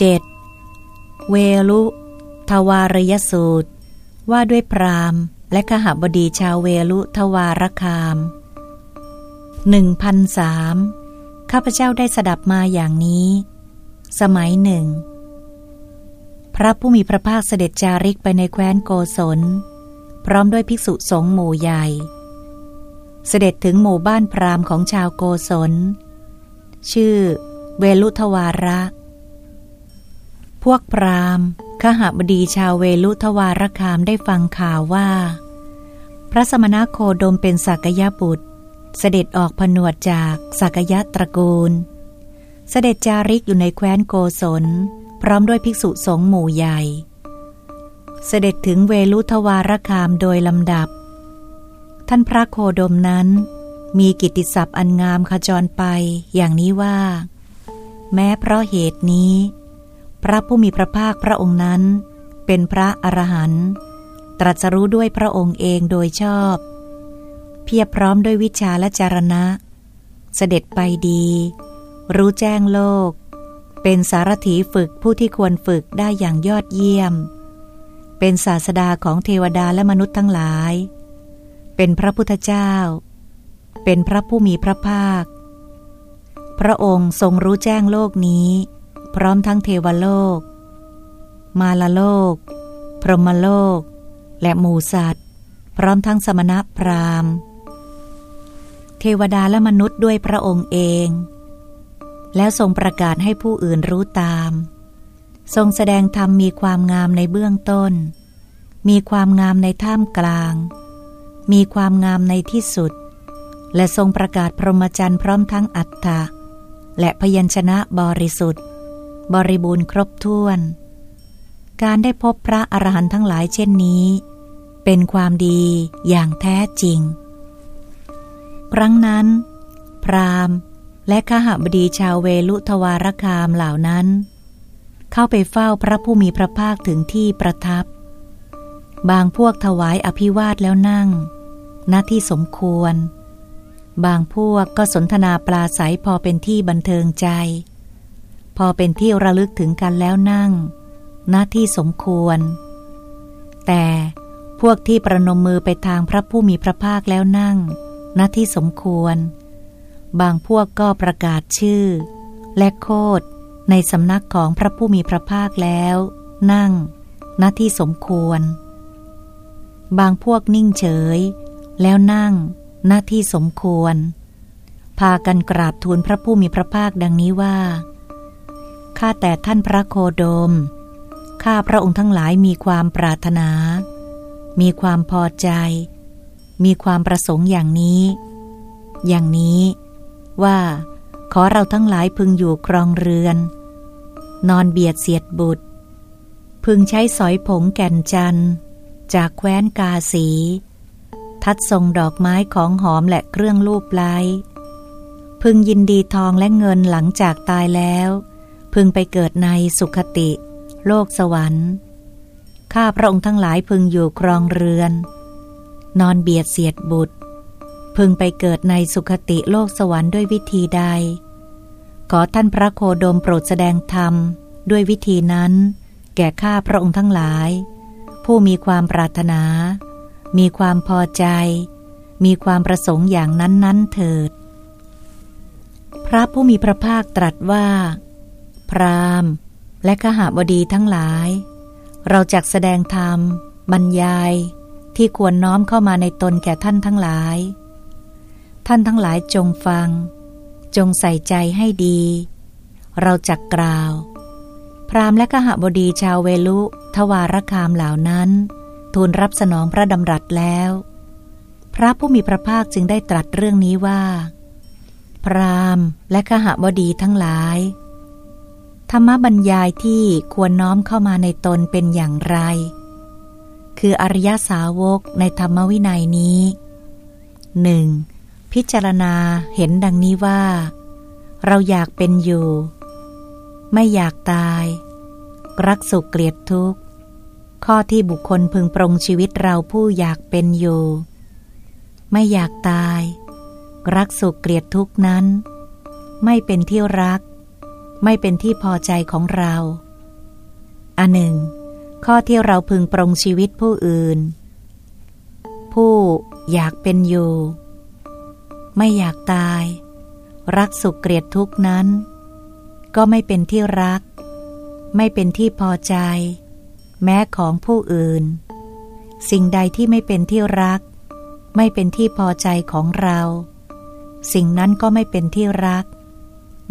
7. เวลุทวารยสูตร ว่าด้วยพรามและขหบดีชาวเวลุทวารคามหนึ่งพันสามข้าพเจ้าได้สดับมาอย่างนี้ สมัยหนึ่ง พระผู้มีพระภาคเสด็จจาริกไปในแคว้นโกศล พร้อมด้วยภิกษุสงฆ์หมู่ใหญ่ เสด็จถึงหมู่บ้านพราหมณ์ของชาวโกศล ชื่อ เวลุทวาระ พวกพราหมณ์ขหบดีชาวเวลุทวารคามได้ฟังข่าวว่า พระสมณโคดมเป็นสักยะบุตร เสด็จออกผนวดจากสักยะตระกูล เสด็จจาริกอยู่ในแคว้นโกศล พร้อมด้วยภิกษุสงฆ์หมู่ใหญ่ เสด็จถึงเวลุทวารคามโดยลำดับ ท่านพระโคดมนั้น มีกิตติศัพท์อันงามขจรไปอย่างนี้ว่า แม้เพราะเหตุนี้ พระผู้มีพระภาคพระองค์นั้น เป็นพระอรหันต์ตรัสรู้ด้วยพระองค์เองโดยชอบ เพียบพร้อมด้วยวิชาและจารณะ เสด็จไปดี รู้แจ้งโลก เป็นสารถีฝึกผู้ที่ควรฝึกได้อย่างยอดเยี่ยม เป็นศาสดาของเทวดาและมนุษย์ทั้งหลาย เป็นพระพุทธเจ้า เป็นพระผู้มีพระภาค พระองค์ทรงรู้แจ้งโลกนี้ พร้อมทั้งเทวโลก มาลโลก พรหมโลก และหมูสัตว์ พร้อมทั้งสมณพราหมณ์ เทวดาและมนุษย์ด้วยพระองค์เอง แล้วทรงประกาศให้ผู้อื่นรู้ตาม ทรงแสดงธรรมมีความงามในเบื้องต้น มีความงามในท่ามกลาง มีความงามในที่สุด และทรงประกาศพรหมจรรย์พร้อมทั้งอัตถะและพยัญชนะบริสุทธิ์ บริบูรณ์ครบถ้วน การได้พบพระอรหันต์ทั้งหลายเช่นนี้ เป็นความดีอย่างแท้จริง ครั้งนั้น พราหมณ์ และขหบดีชาวเวลุทวารคามเหล่านั้น เข้าไปเฝ้าพระผู้มีพระภาคถึงที่ประทับ บางพวกถวายอภิวาทแล้วนั่งณที่สมควร บางพวกก็สนทนาปลาใสพอเป็นที่บันเทิงใจ พอเป็นที่ระลึกถึงกันแล้วนั่ง หน้าที่สมควร แต่พวกที่ประนมมือไปทางพระผู้มีพระภาคแล้วนั่ง หน้าที่สมควร บางพวกก็ประกาศชื่อ และโคดในสำนักของพระผู้มีพระภาคแล้ว นั่ง หน้าที่สมควร บางพวกนิ่งเฉย แล้วนั่ง หน้าที่สมควร พากันกราบทูลพระผู้มีพระภาคดังนี้ว่า ข้าแต่ท่านพระโคดม ข้าพระองค์ทั้งหลายมีความปรารถนา มีความพอใจ มีความประสงค์อย่างนี้ อย่างนี้ว่าขอเราทั้งหลายพึงอยู่ครองเรือน นอนเบียดเสียดบุตร พึงใช้สอยผงแก่นจันจากแคว้นกาสี ทัดทรงดอกไม้ของหอมและเครื่องลูบไล้ พึงยินดีทองและเงินหลังจากตายแล้ว พึงไปเกิดในสุขติ โลกสวรรค์ ข้าพระองค์ทั้งหลายพึงอยู่ครองเรือน นอนเบียดเสียดบุตร พึงไปเกิดในสุขติโลกสวรรค์ด้วยวิธีใด ขอท่านพระโคดมโปรดแสดงธรรมด้วยวิธีนั้น แก่ข้าพระองค์ทั้งหลาย ผู้มีความปรารถนา มีความพอใจ มีความประสงค์อย่างนั้นๆเถิด พระผู้มีพระภาคตรัสว่า พราหมณ์ และขหบดีทั้งหลาย เราจักแสดงธรรม บรรยาย ที่ควรน้อมเข้ามาในตนแก่ท่านทั้งหลาย ท่านทั้งหลายจงฟัง จงใส่ใจให้ดี เราจักกล่าว พราหมณ์และขหบดีชาวเวลุทวารคามเหล่านั้น ทูลรับสนองพระดำรัสแล้ว พระผู้มีพระภาคจึงได้ตรัสเรื่องนี้ว่า พราหมณ์และขหบดีทั้งหลาย ธรรมบรรยายที่ควรน้อมเข้ามาในตนเป็นอย่างไร คืออริยสาวกในธรรมวินัยนี้หนึ่งพิจารณาเห็นดังนี้ว่า เราอยากเป็นอยู่ ไม่อยากตาย รักสุขเกลียดทุกข์ ข้อที่บุคคลพึงปรงชีวิตเราผู้อยากเป็นอยู่ ไม่อยากตาย รักสุขเกลียดทุกข์นั้น ไม่เป็นที่รัก ไม่เป็นที่พอใจของเราอันหนึ่ง ข้อที่เราพึงปรงชีวิตผู้อื่น ผู้อยากเป็นอยู่ ไม่อยากตาย รักสุขเกลียดทุกนั้น ก็ไม่เป็นที่รัก ไม่เป็นที่พอใจ แม้ของผู้อื่น สิ่งใดที่ไม่เป็นที่รัก ไม่เป็นที่พอใจของเรา สิ่งนั้นก็ไม่เป็นที่รัก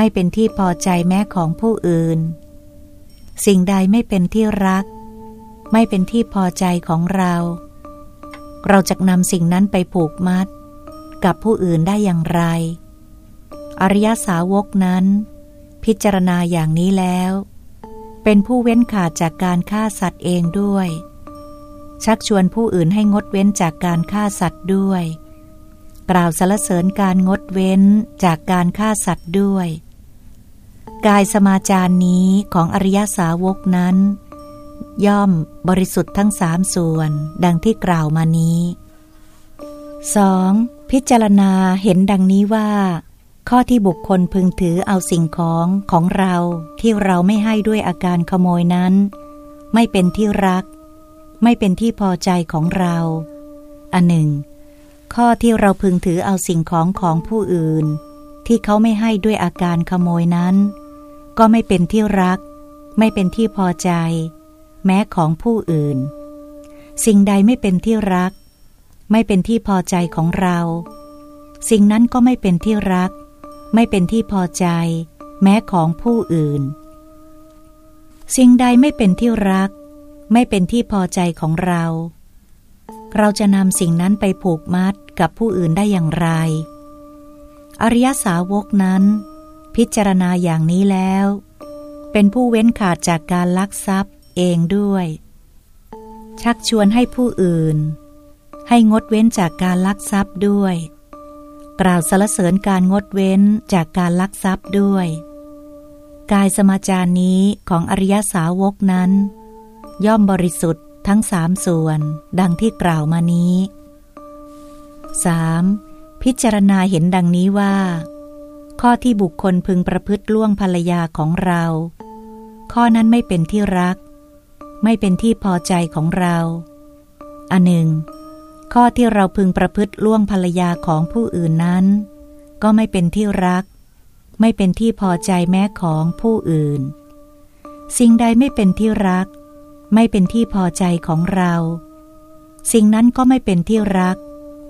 ไม่เป็นที่พอใจแม้ของผู้อื่น สิ่งใดไม่เป็นที่รัก ไม่เป็นที่พอใจของเรา เราจะนำสิ่งนั้นไปผูกมัด กับผู้อื่นได้อย่างไร อริยสาวกนั้น พิจารณาอย่างนี้แล้ว เป็นผู้เว้นขาดจากการฆ่าสัตว์เองด้วย ชักชวนผู้อื่นให้งดเว้นจากการฆ่าสัตว์ด้วยกล่าวสรรเสริญการงดเว้นจากการฆ่าสัตว์ด้วย กายสมาจารนี้ของอริยสาวกนั้น ย่อมบริสุทธิ์ทั้งสามส่วน ดังที่กล่าวมานี้ 2. พิจารณาเห็นดังนี้ว่า ข้อที่บุคคลพึงถือเอาสิ่งของของเราที่เราไม่ให้ด้วยอาการขโมยนั้น ไม่เป็นที่รัก ไม่เป็นที่พอใจของเราอันหนึ่ง ข้อที่เราพึงถือเอาสิ่งของของผู้อื่น ที่เขาไม่ให้ด้วยอาการขโมยนั้น ก็ไม่เป็นที่รัก ไม่เป็นที่พอใจ แม้ของผู้อื่น สิ่งใดไม่เป็นที่รัก ไม่เป็นที่พอใจของเรา สิ่งนั้นก็ไม่เป็นที่รัก ไม่เป็นที่พอใจ แม้ของผู้อื่น สิ่งใดไม่เป็นที่รัก ไม่เป็นที่พอใจของเรา เราจะนำสิ่งนั้นไปผูกมัดกับผู้อื่นได้อย่างไร อริยสาวกนั้น พิจารณาอย่างนี้แล้ว เป็นผู้เว้นขาดจากการลักทรัพย์เองด้วย ชักชวนให้ผู้อื่น ให้งดเว้นจากการลักทรัพย์ด้วย กล่าวสรรเสริญการงดเว้นจากการลักทรัพย์ด้วย กายสมาจารนี้ของอริยสาวกนั้น ย่อมบริสุทธิ์ทั้งสามส่วน ดังที่กล่าวมานี้ 3. พิจารณาเห็นดังนี้ว่า ข้อที่บุคคลพึงประพฤติล่วงภรรยาของเรา ข้อนั้นไม่เป็นที่รัก ไม่เป็นที่พอใจของเราอันหนึ่ง ข้อที่เราพึงประพฤติล่วงภรรยาของผู้อื่นนั้น ก็ไม่เป็นที่รัก ไม่เป็นที่พอใจแม้ของผู้อื่น สิ่งใดไม่เป็นที่รัก ไม่เป็นที่พอใจของเรา สิ่งนั้นก็ไม่เป็นที่รัก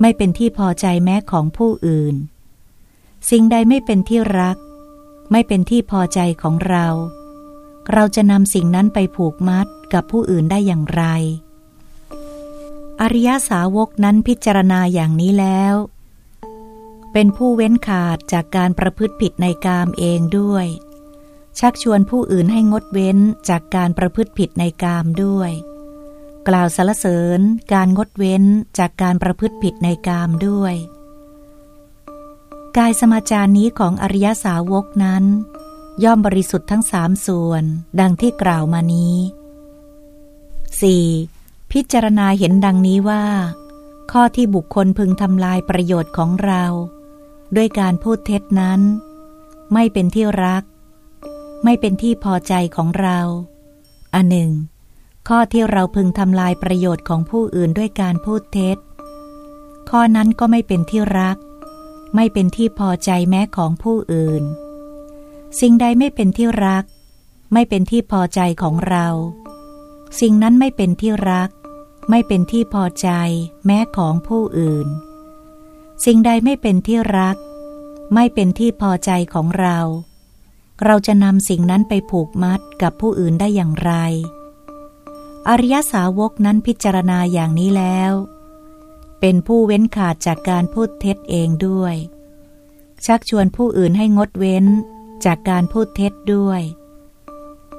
ไม่เป็นที่พอใจแม้ของผู้อื่น สิ่งใดไม่เป็นที่รัก ไม่เป็นที่พอใจของเรา เราจะนำสิ่งนั้นไปผูกมัดกับผู้อื่นได้อย่างไร อริยสาวกนั้นพิจารณาอย่างนี้แล้ว เป็นผู้เว้นขาดจากการประพฤติผิดในกามเองด้วย ชักชวนผู้อื่นให้งดเว้นจากการประพฤติผิดในกามด้วย กล่าวสรรเสริญการงดเว้นจากการประพฤติผิดในกามด้วย กายสมาจารนี้ของอริยสาวกนั้น ย่อมบริสุทธิ์ทั้งสามส่วน ดังที่กล่าวมานี้ 4. พิจารณาเห็นดังนี้ว่า ข้อที่บุคคลพึงทำลายประโยชน์ของเรา ด้วยการพูดเท็จนั้น ไม่เป็นที่รัก ไม่เป็นที่พอใจของเราอันหนึ่ง ข้อที่เราพึงทำลายประโยชน์ของผู้อื่นด้วยการพูดเท็จ ข้อนั้นก็ไม่เป็นที่รัก ไม่เป็นที่พอใจแม้ของผู้อื่น สิ่งใดไม่เป็นที่รัก ไม่เป็นที่พอใจของเรา สิ่งนั้นไม่เป็นที่รัก ไม่เป็นที่พอใจแม้ของผู้อื่น สิ่งใดไม่เป็นที่รัก ไม่เป็นที่พอใจของเรา เราจะนำสิ่งนั้นไปผูกมัดกับผู้อื่นได้อย่างไร อริยสาวกนั้นพิจารณาอย่างนี้แล้ว เป็นผู้เว้นขาดจากการพูดเท็จเองด้วย ชักชวนผู้อื่นให้งดเว้นจากการพูดเท็จด้วย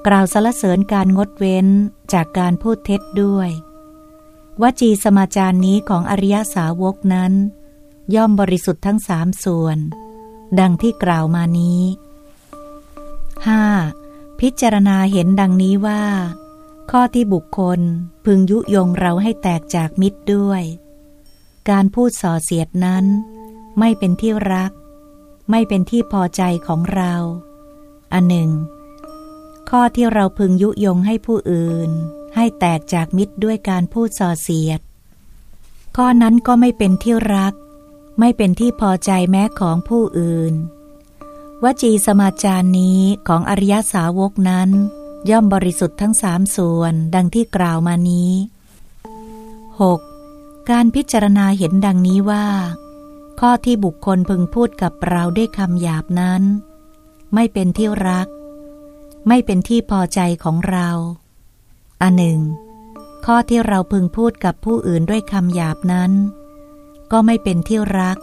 กล่าวสรรเสริญการงดเว้นจากการพูดเท็จด้วย วจีสมาจารนี้ของอริยสาวกนั้น ย่อมบริสุทธิ์ทั้งสามส่วน ดังที่กล่าวมานี้ 5. พิจารณาเห็นดังนี้ว่า ข้อที่บุคคลพึงยุยงเราให้แตกจากมิตรด้วย การพูดส่อเสียดนั้น ไม่เป็นที่รัก ไม่เป็นที่พอใจของเรา อันหนึ่ง ข้อที่เราพึงยุยงให้ผู้อื่น ให้แตกจากมิตรด้วยการพูดส่อเสียด ข้อนั้นก็ไม่เป็นที่รัก ไม่เป็นที่พอใจแม้ของผู้อื่น วจีสมาจารนี้ของอริยสาวกนั้น ย่อมบริสุทธิ์ทั้งสามส่วนดังที่กล่าวมานี้ 6. การพิจารณาเห็นดังนี้ว่า ข้อที่บุคคลพึงพูดกับเราด้วยคำหยาบนั้น ไม่เป็นที่รัก ไม่เป็นที่พอใจของเราอันหนึ่ง ข้อที่เราพึงพูดกับผู้อื่นด้วยคำหยาบนั้น ก็ไม่เป็นที่รัก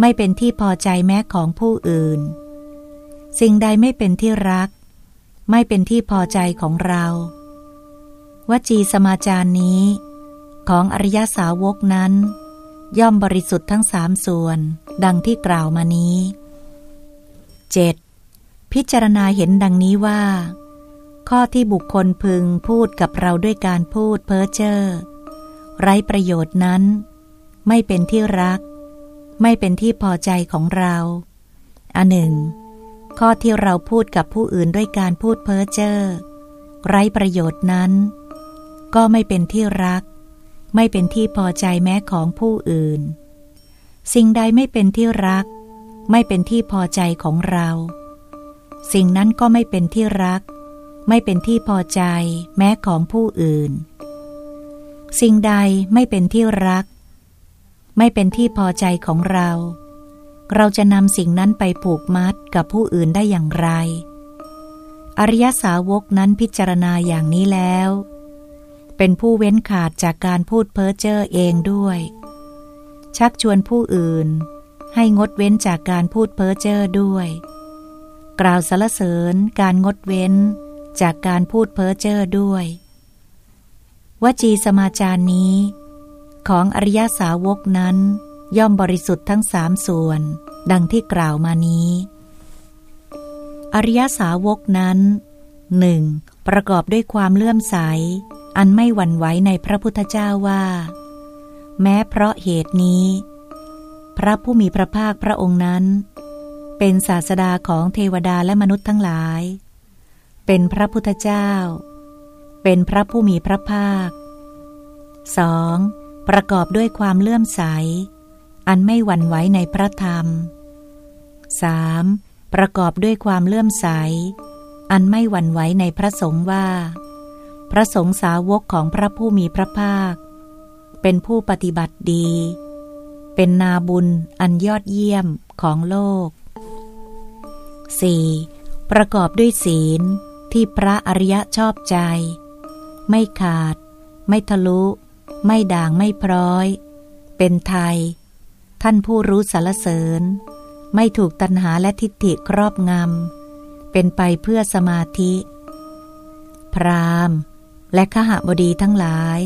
ไม่เป็นที่พอใจแม้ของผู้อื่น สิ่งใดไม่เป็นที่รัก ไม่เป็นที่พอใจของเรา วจีสมาจารนี้ ของอริยสาวกนั้น ย่อมบริสุทธิ์ทั้งสามส่วน ดังที่กล่าวมานี้ 7. พิจารณาเห็นดังนี้ว่า ข้อที่บุคคลพึงพูดกับเราด้วยการพูดเพ้อเจ้อไร้ประโยชน์นั้น ไม่เป็นที่รัก ไม่เป็นที่พอใจของเราอันหนึ่ง ข้อที่เราพูดกับผู้อื่นด้วยการพูดเพ้อเจ้อไร้ประโยชน์นั้น ก็ไม่เป็นที่รัก ไม่เป็นที่พอใจแม้ของผู้อื่น สิ่งใดไม่เป็นที่รัก ไม่เป็นที่พอใจของเรา สิ่งนั้นก็ไม่เป็นที่รัก ไม่เป็นที่พอใจแม้ของผู้อื่น สิ่งใดไม่เป็นที่รัก ไม่เป็นที่พอใจของเรา เราจะนำสิ่งนั้นไปผูกมัดกับผู้อื่นได้อย่างไร อริยสาวกนั้นพิจารณาอย่างนี้แล้ว เป็นผู้เว้นขาดจากการพูดเพ้อเจ้อเองด้วย ชักชวนผู้อื่น ให้งดเว้นจากการพูดเพ้อเจ้อด้วย กล่าวสรรเสริญการงดเว้นจากการพูดเพ้อเจ้อด้วย วจีสมาจารนี้ ของอริยสาวกนั้น ย่อมบริสุทธิ์ทั้งสามส่วน ดังที่กล่าวมานี้ อริยสาวกนั้นหนึ่งประกอบด้วยความเลื่อมใส อันไม่หวั่นไหวในพระพุทธเจ้าว่า แม้เพราะเหตุนี้ พระผู้มีพระภาคพระองค์นั้น เป็นศาสดาของเทวดาและมนุษย์ทั้งหลาย เป็นพระพุทธเจ้า เป็นพระผู้มีพระภาค 2. ประกอบด้วยความเลื่อมใส อันไม่หวั่นไหวในพระธรรม 3. ประกอบด้วยความเลื่อมใส อันไม่หวั่นไหวในพระสงฆ์ว่า พระสงฆ์สาวกของพระผู้มีพระภาค เป็นผู้ปฏิบัติดี เป็นนาบุญอันยอดเยี่ยมของโลก 4. ประกอบด้วยศีลที่พระอริยะชอบใจ ไม่ขาด ไม่ทะลุ ไม่ด่างไม่พร้อย เป็นไทย ท่านผู้รู้สารเสริญ ไม่ถูกตัณหาและทิฏฐิครอบงำเป็นไปเพื่อสมาธิ พราม และขหบดีทั้งหลาย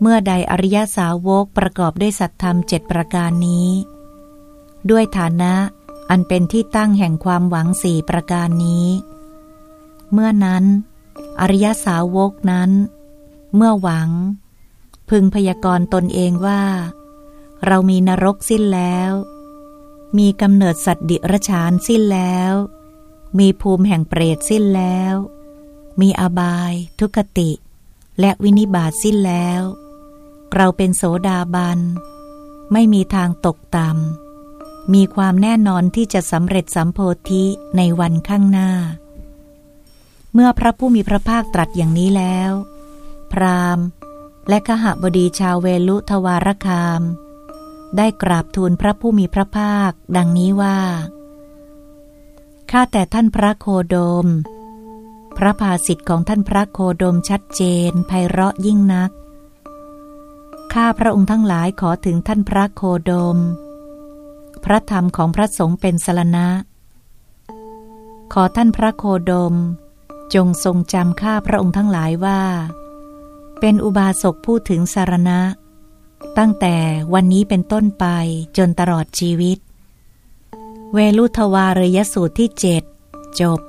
เมื่อใดอริยสาวกประกอบด้วยสัตธรรมเจ็ดประการนี้ ด้วยฐานะอันเป็นที่ตั้งแห่งความหวังสี่ประการนี้ เมื่อนั้น อริยสาวกนั้น เมื่อหวัง พึงพยากรณ์ตนเองว่า เรามีนรกสิ้นแล้ว มีกำเนิดสัตว์ดิรชานสิ้นแล้ว มีภูมิแห่งเปรตสิ้นแล้ว มีอบาย ทุกติ และวินิบาตสิ้นแล้ว เราเป็นโสดาบัน ไม่มีทางตกต่ำมีความแน่นอนที่จะสำเร็จสัมโพธิในวันข้างหน้า เมื่อพระผู้มีพระภาคตรัสอย่างนี้แล้ว พราหมณ์ และขหบดีชาวเวลุทวารคาม ได้กราบทูลพระผู้มีพระภาคดังนี้ว่า ข้าแต่ท่านพระโคโดม พระภาสิทธิ์ของท่านพระโคดมชัดเจนไพเราะยิ่งนัก ข้าพระองค์ทั้งหลายขอถึงท่านพระโคดม พระธรรมของพระสงฆ์เป็นสรณะ ขอท่านพระโคดม จงทรงจำข้าพระองค์ทั้งหลายว่า เป็นอุบาสกผู้ถึงสารณะ ตั้งแต่วันนี้เป็นต้นไปจนตลอดชีวิต เวลุทวารยสูตรที่เจ็ดจบ